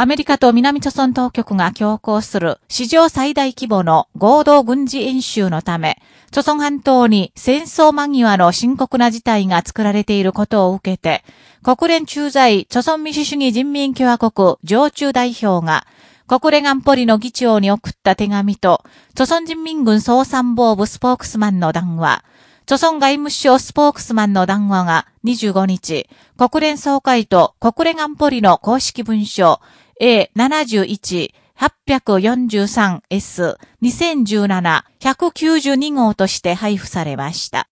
アメリカと南朝鮮当局が強行する史上最大規模の合同軍事演習のため、朝鮮半島に戦争間際の深刻な事態が作られていることを受けて、国連駐在朝鮮民主主義人民共和国常駐代表が、国連安保理の議長に送った手紙と、朝鮮人民軍総参謀部スポークスマンの談話、朝鮮外務省スポークスマンの談話が25日、国連総会と国連安保理の公式文書 A71 843S2017-192 号として配布されました。